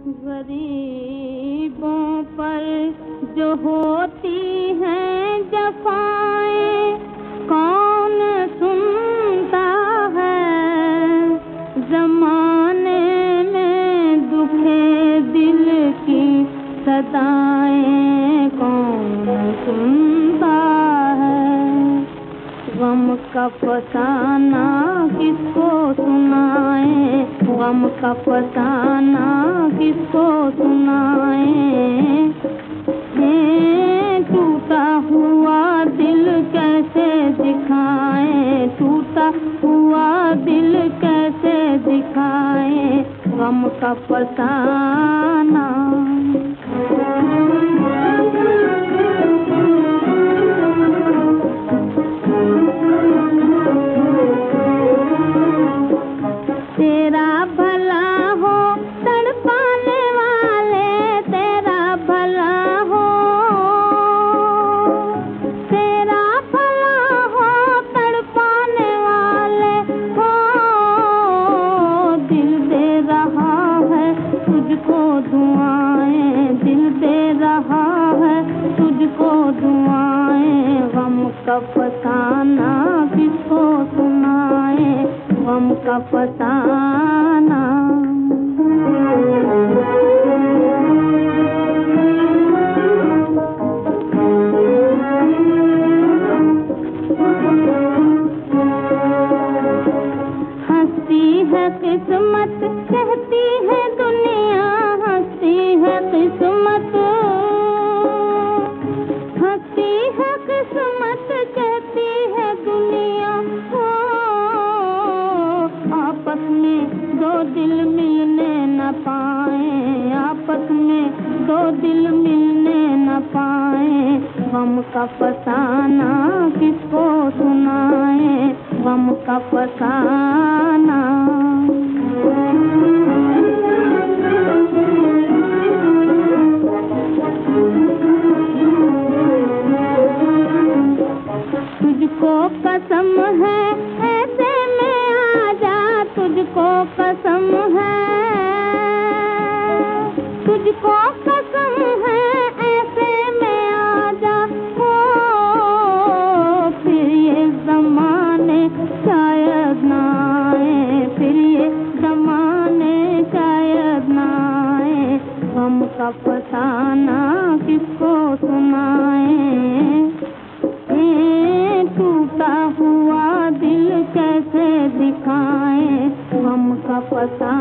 गरीबों पर जो होती हैं जफाएँ, कौन सुनता है? जमाने में दुखे दिल की सदाएँ कौन सुनता है? गम का फसाना किसको सुनाए? गम का फसाना किसको सुनाए? टूटा हुआ दिल कैसे दिखाए? टूटा हुआ दिल कैसे दिखाए? गम का फसाना का फसाना किसको सुनाए? गम का फसाना हंसती है किस्मत, कहती है दुनिया, हंसती है किस्मत। पाए, आपस में दो दिल मिलने न पाए। गम का फसाना किसको सुनाए? गम का फसाना। तुझको कसम है, ऐसे में आ जा, तुझको कसम है। तुझको कसम है, ऐसे में आ जा हो। फिर ये जमाने शायद ना आए, फिर ये जमाने शायद ना आए। हम का फसाना किसको सुनाए? टूटा हुआ दिल कैसे दिखाए? हम का फसा